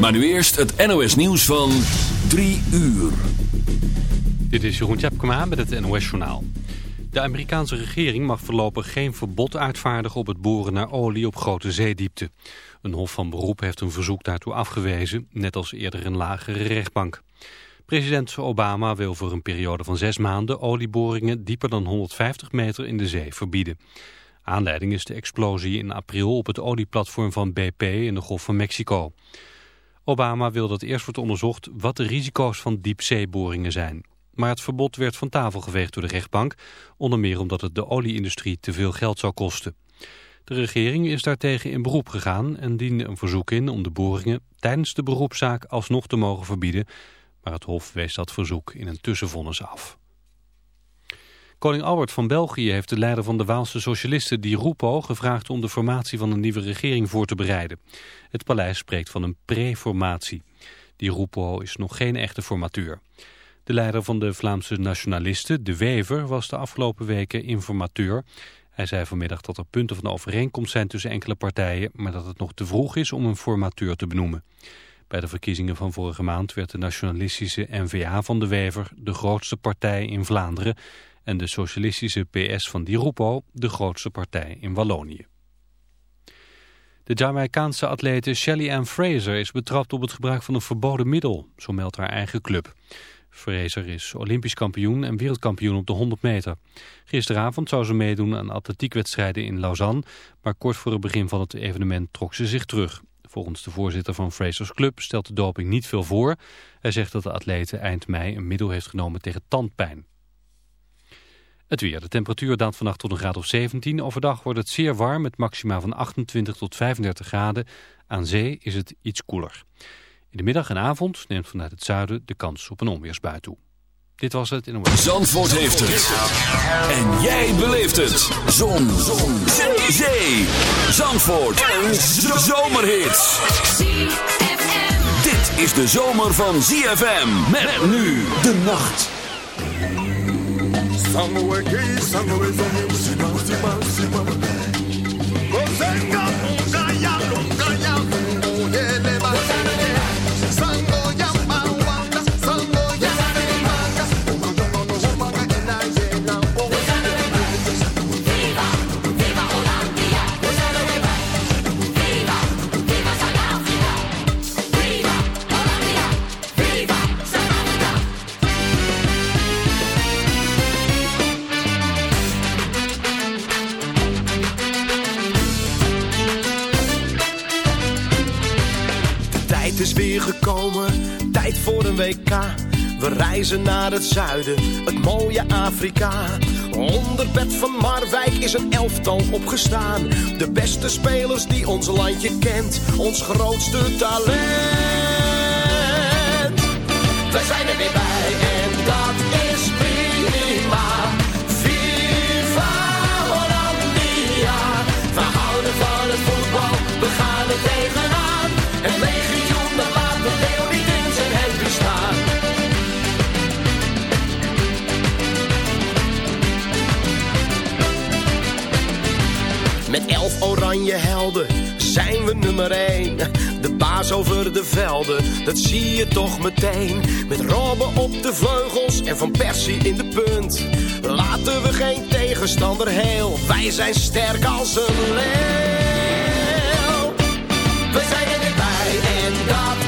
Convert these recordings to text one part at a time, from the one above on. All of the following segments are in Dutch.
Maar nu eerst het NOS nieuws van 3 uur. Dit is Jeroen Tjepkema met het NOS Journaal. De Amerikaanse regering mag voorlopig geen verbod uitvaardigen op het boren naar olie op grote zeediepte. Een hof van beroep heeft een verzoek daartoe afgewezen, net als eerder een lagere rechtbank. President Obama wil voor een periode van zes maanden olieboringen dieper dan 150 meter in de zee verbieden. Aanleiding is de explosie in april op het olieplatform van BP in de Golf van Mexico. Obama wil dat eerst wordt onderzocht wat de risico's van diepzeeboringen zijn. Maar het verbod werd van tafel geveegd door de rechtbank, onder meer omdat het de olieindustrie te veel geld zou kosten. De regering is daartegen in beroep gegaan en diende een verzoek in om de boringen tijdens de beroepszaak alsnog te mogen verbieden, maar het Hof wees dat verzoek in een tussenvonnis af. Koning Albert van België heeft de leider van de Waalse socialisten Di Rupo gevraagd om de formatie van een nieuwe regering voor te bereiden. Het paleis spreekt van een pre-formatie. Di Rupo is nog geen echte formateur. De leider van de Vlaamse nationalisten, De Wever, was de afgelopen weken informateur. Hij zei vanmiddag dat er punten van overeenkomst zijn tussen enkele partijen, maar dat het nog te vroeg is om een formateur te benoemen. Bij de verkiezingen van vorige maand werd de nationalistische N-VA van De Wever de grootste partij in Vlaanderen en de socialistische PS van Di Rupo de grootste partij in Wallonië. De Jamaicaanse atlete Shelly Ann Fraser is betrapt op het gebruik van een verboden middel, zo meldt haar eigen club. Fraser is olympisch kampioen en wereldkampioen op de 100 meter. Gisteravond zou ze meedoen aan atletiekwedstrijden in Lausanne, maar kort voor het begin van het evenement trok ze zich terug. Volgens de voorzitter van Frasers Club stelt de doping niet veel voor. Hij zegt dat de atlete eind mei een middel heeft genomen tegen tandpijn. Het weer. De temperatuur daalt vannacht tot een graad of 17. Overdag wordt het zeer warm met maxima van 28 tot 35 graden. Aan zee is het iets koeler. In de middag en avond neemt vanuit het zuiden de kans op een onweersbui toe. Dit was het in een... Zandvoort heeft het. En jij beleeft het. Zon. Zon. Zee. Zee. Zandvoort. Een zomerhit. Dit is de zomer van ZFM. Met nu de nacht. Some work is, some is a him, see, must, she see, she must. Weer gekomen, tijd voor een WK. We reizen naar het zuiden, het mooie Afrika. Onder bed van Marwijk is een elftal opgestaan. De beste spelers die ons landje kent, ons grootste talent. Wij zijn er weer bij en dat is prima. We houden van het voetbal, we gaan er tegenaan. Met elf oranje helden zijn we nummer één. De baas over de velden, dat zie je toch meteen. Met Robben op de vleugels en Van Persie in de punt. Laten we geen tegenstander heel, wij zijn sterk als een leeuw. We zijn er weer bij en dat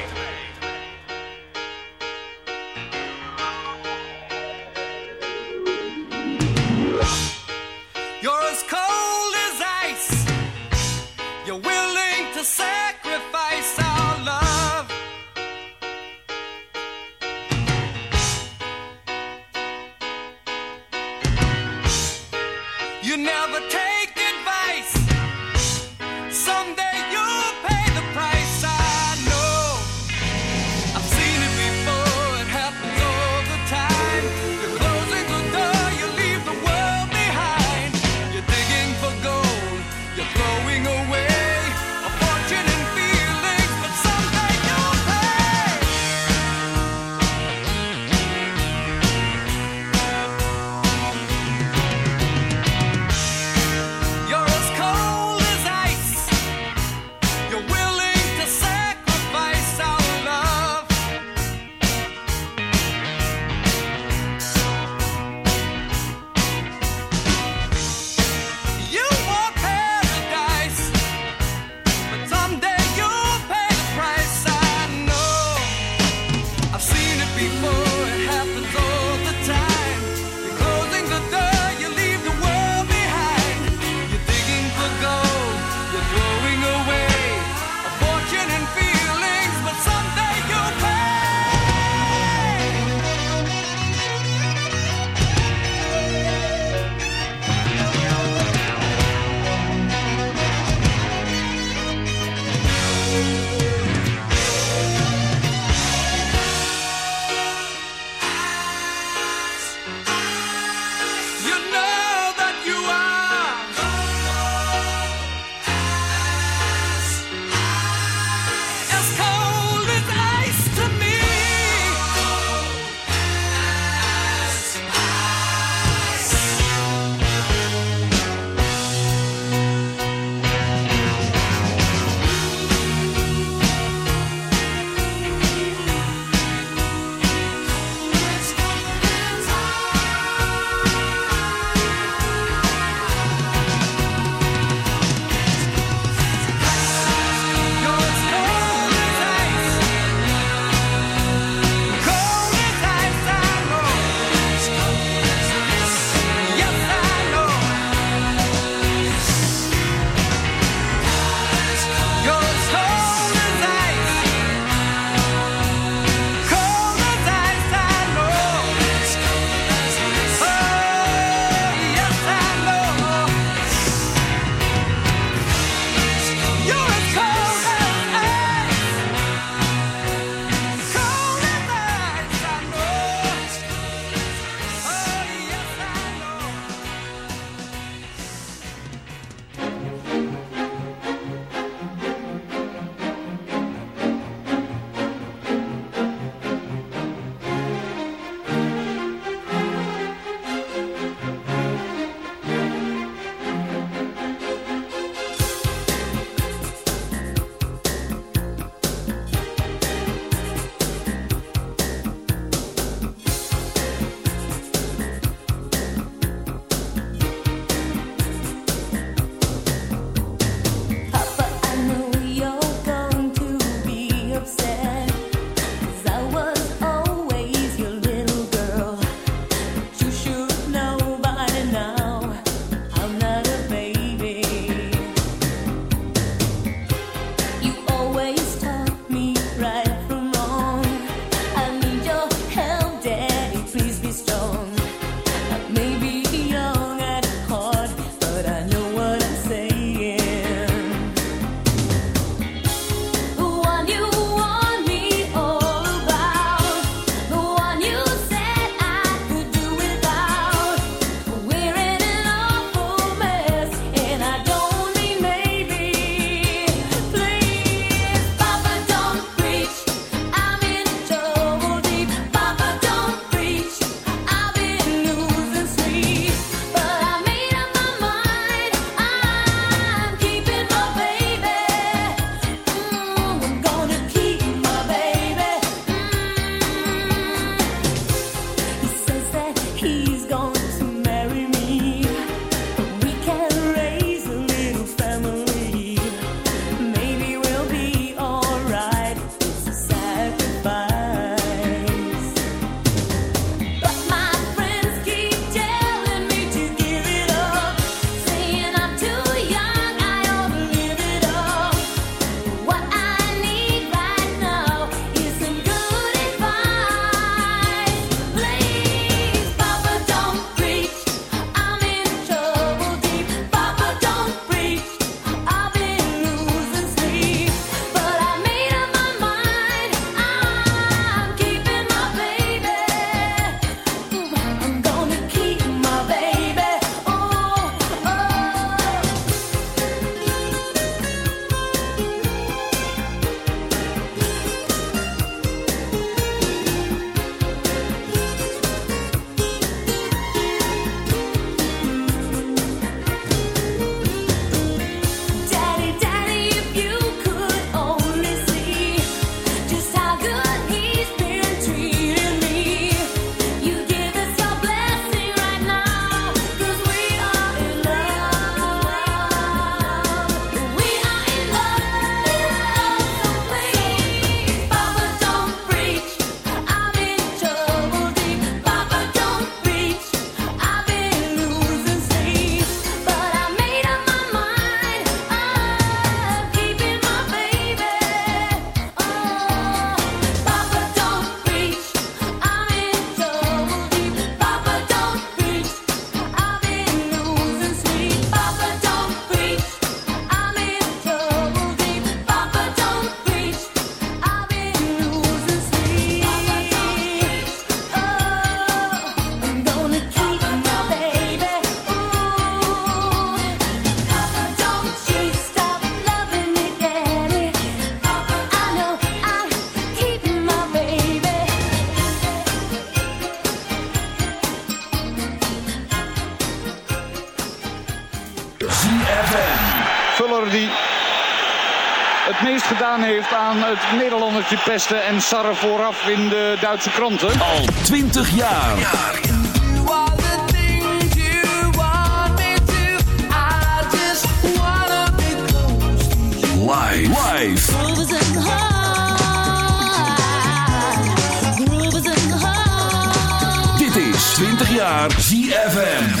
Gedaan heeft aan het Nederlandertje pesten en sarren vooraf in de Duitse kranten. Al 20 jaar. Dit is 20 jaar ZFM.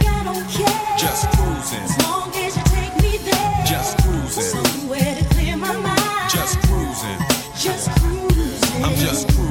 just cruising. I'm just cruising.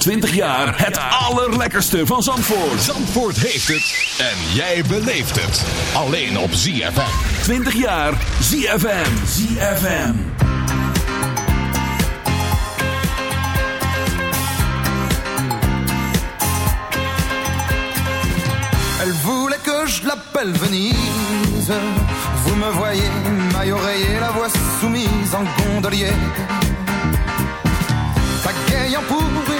20 jaar het allerlekkerste van Zandvoort. Zandvoort heeft het en jij beleeft het. Alleen op ZFM. 20 jaar ZFM. ZFM. Elle voulait que je l'appelle Venise. Vous me voyez, maille oreiller, la voix soumise en gondolier. Pagayant pour une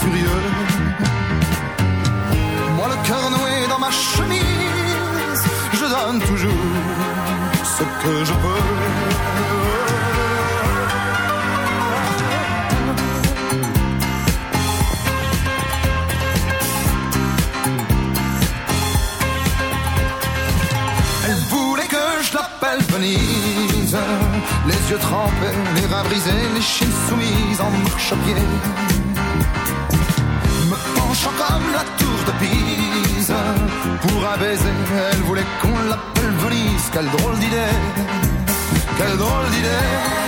furieux. Moi le cœur noué dans ma chemise, je donne toujours ce que je peux. Elle voulait que je l'appelle Venise. Les yeux trempés, les reins brisés, les chines soumises en marche-pied. Comme la tour de Pise. Pour un baiser, elle voulait qu'on l'appelle Venise. Quelle drôle d'idée, quelle drôle d'idée.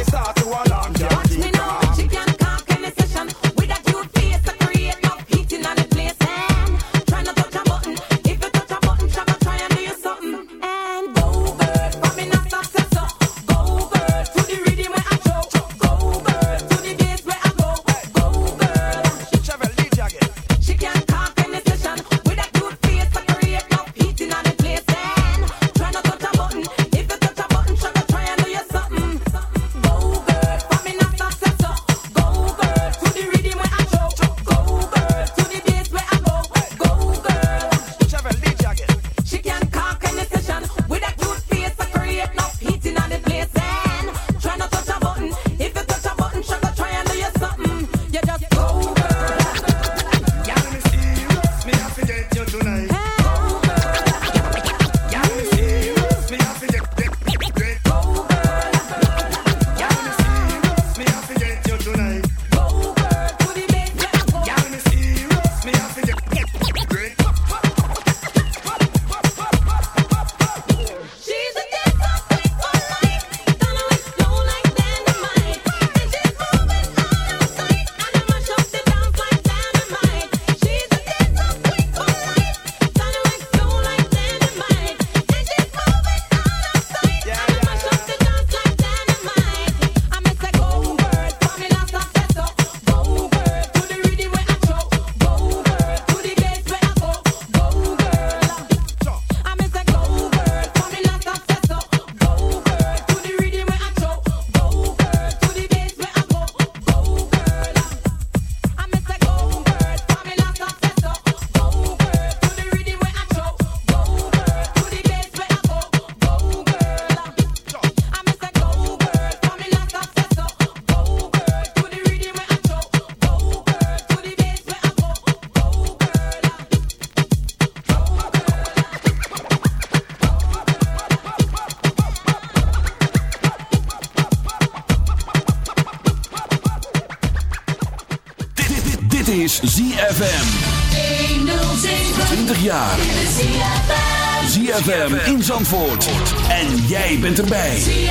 En jij bent erbij.